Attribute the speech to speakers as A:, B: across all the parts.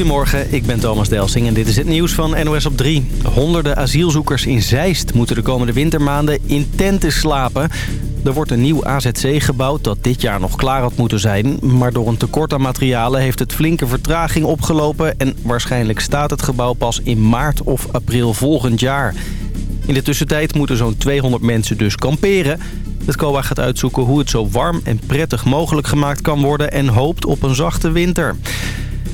A: Goedemorgen, ik ben Thomas Delsing en dit is het nieuws van NOS op 3. Honderden asielzoekers in Zeist moeten de komende wintermaanden in tenten slapen. Er wordt een nieuw AZC gebouwd dat dit jaar nog klaar had moeten zijn. Maar door een tekort aan materialen heeft het flinke vertraging opgelopen... en waarschijnlijk staat het gebouw pas in maart of april volgend jaar. In de tussentijd moeten zo'n 200 mensen dus kamperen. Het COA gaat uitzoeken hoe het zo warm en prettig mogelijk gemaakt kan worden... en hoopt op een zachte winter.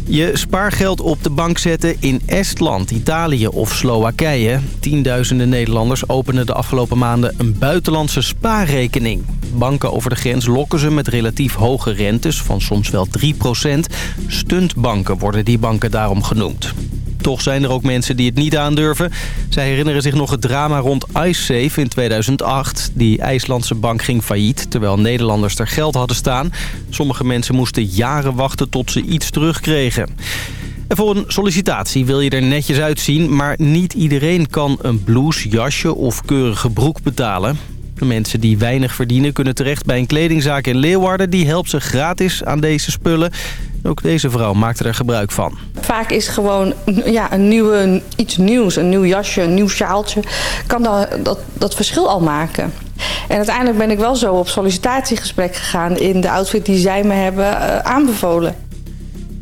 A: Je spaargeld op de bank zetten in Estland, Italië of Slowakije. Tienduizenden Nederlanders openen de afgelopen maanden een buitenlandse spaarrekening. Banken over de grens lokken ze met relatief hoge rentes van soms wel 3% Stuntbanken worden die banken daarom genoemd. Toch zijn er ook mensen die het niet aandurven. Zij herinneren zich nog het drama rond IceSafe in 2008. Die IJslandse bank ging failliet, terwijl Nederlanders er geld hadden staan. Sommige mensen moesten jaren wachten tot ze iets terugkregen. En voor een sollicitatie wil je er netjes uitzien... maar niet iedereen kan een blouse, jasje of keurige broek betalen. Mensen die weinig verdienen kunnen terecht bij een kledingzaak in Leeuwarden. Die helpt ze gratis aan deze spullen. Ook deze vrouw maakte er gebruik van.
B: Vaak is gewoon ja, een nieuwe, iets nieuws, een nieuw jasje, een nieuw sjaaltje... kan dat, dat, dat verschil al maken. En uiteindelijk ben ik wel zo op sollicitatiegesprek gegaan... in de outfit die zij me hebben uh, aanbevolen.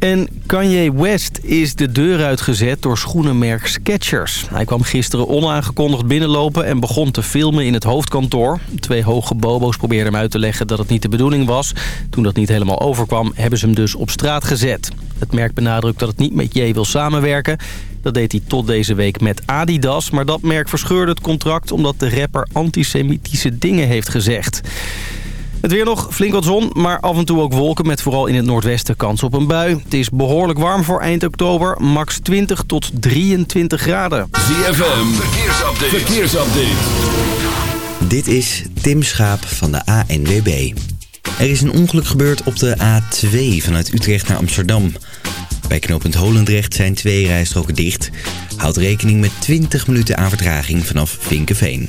A: En Kanye West is de deur uitgezet door schoenenmerk Skechers. Hij kwam gisteren onaangekondigd binnenlopen en begon te filmen in het hoofdkantoor. Twee hoge bobo's probeerden hem uit te leggen dat het niet de bedoeling was. Toen dat niet helemaal overkwam, hebben ze hem dus op straat gezet. Het merk benadrukt dat het niet met J wil samenwerken. Dat deed hij tot deze week met Adidas. Maar dat merk verscheurde het contract omdat de rapper antisemitische dingen heeft gezegd. Het weer nog, flink wat zon, maar af en toe ook wolken... met vooral in het noordwesten kans op een bui. Het is behoorlijk warm voor eind oktober. Max 20 tot 23 graden.
C: ZFM, verkeersupdate. verkeersupdate.
D: Dit is Tim Schaap van de ANWB. Er is een ongeluk gebeurd op de A2 vanuit Utrecht naar Amsterdam. Bij knooppunt Holendrecht zijn twee rijstroken dicht. Houd rekening met 20 minuten aan vertraging vanaf Vinkenveen.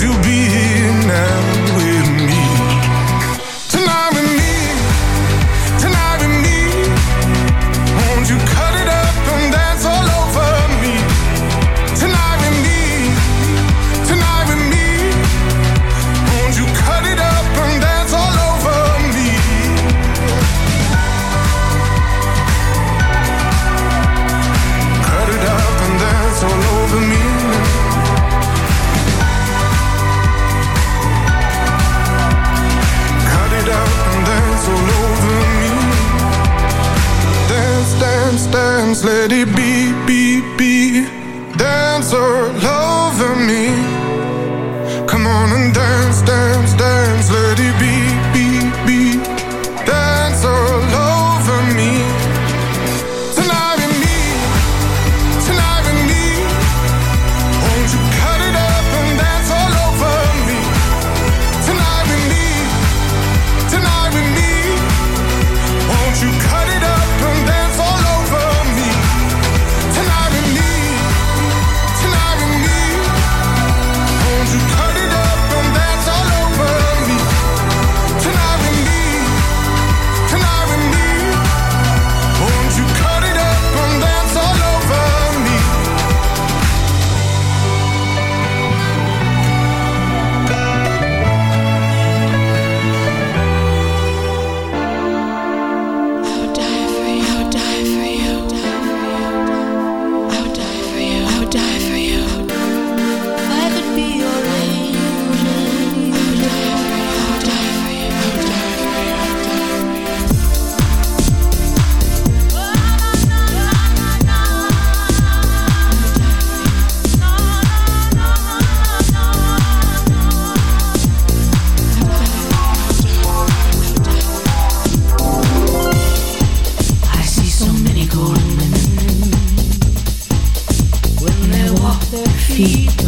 E: Won't you
F: be
G: here now
H: feet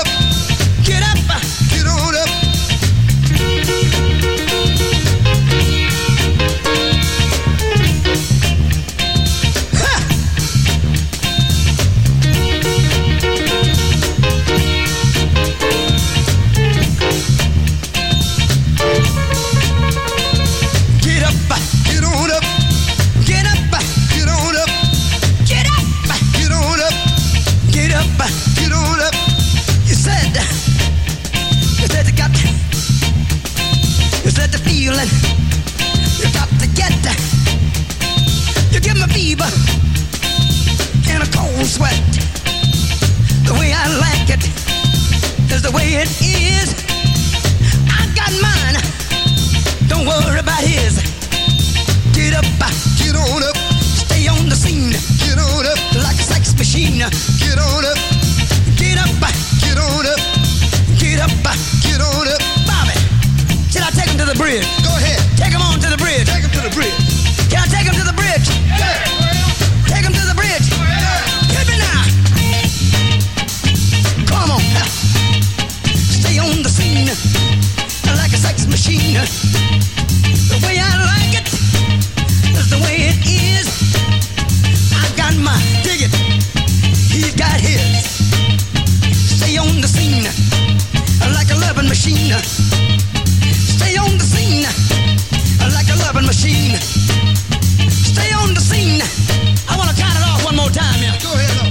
H: machine. The way I like it is the way it is. I've got my dig he's got his. Stay on the scene like a loving machine. Stay on the scene like a loving machine. Stay on the scene. I wanna count it off one more time,
I: yeah. Go ahead.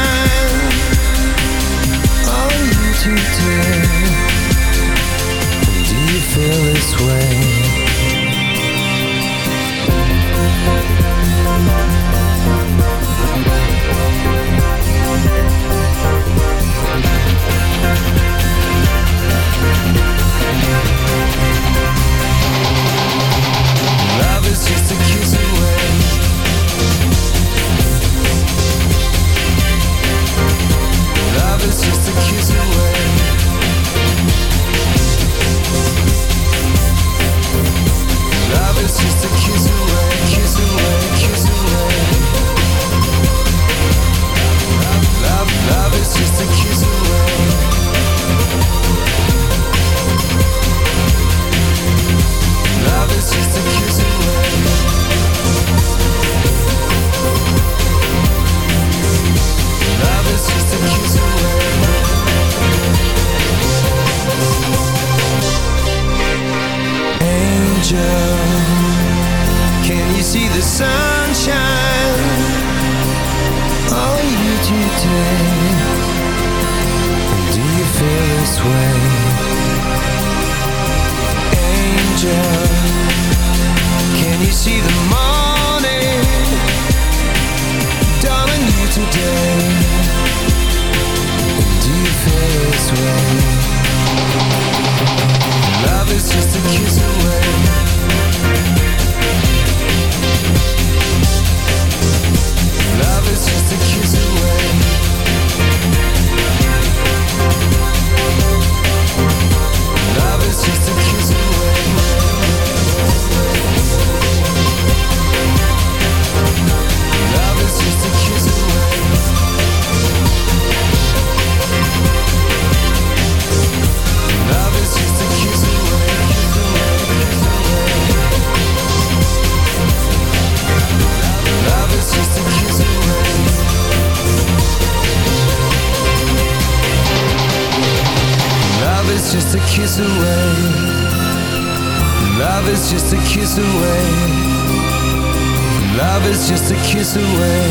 J: just a kiss away.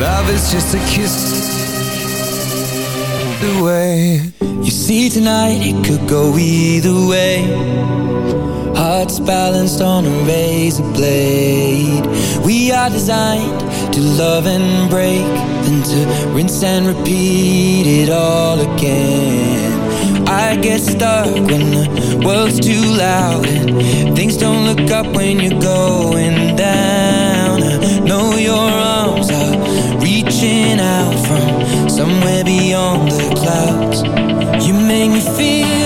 J: Love is just a kiss away.
C: You see tonight it could go either way. Hearts balanced on a razor blade. We are designed to love and break Then to rinse and repeat it all again. I get stuck when the world's too loud and things don't look up when you're going down. I know your arms are reaching out from somewhere beyond the clouds. You make me feel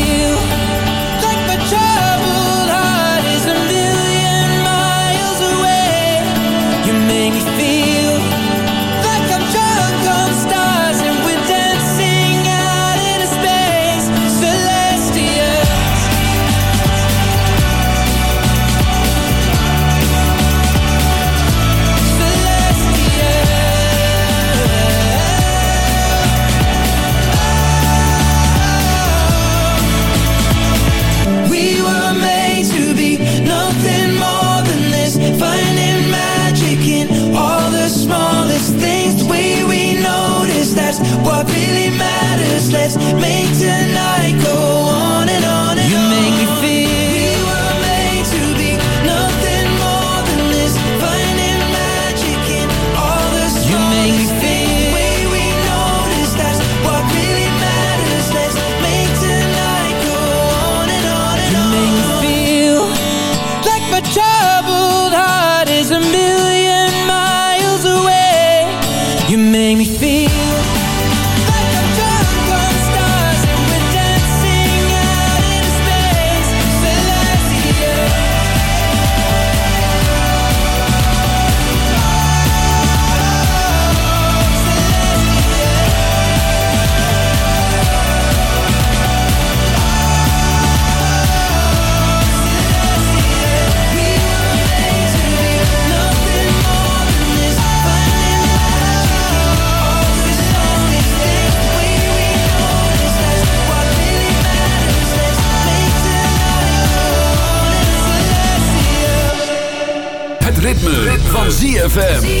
K: ZFM.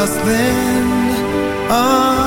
J: must lend
L: ah.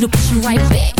L: you to push him right back.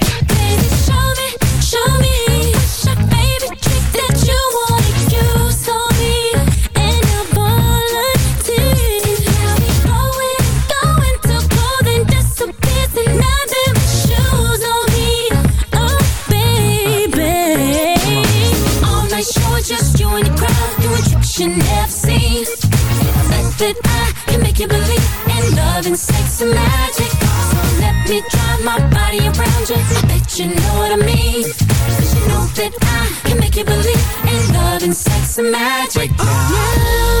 L: sex and magic. So let me drive my body around you. Bet you know what I mean. Cause you know that I can make you believe In love and sex and magic. Ooh.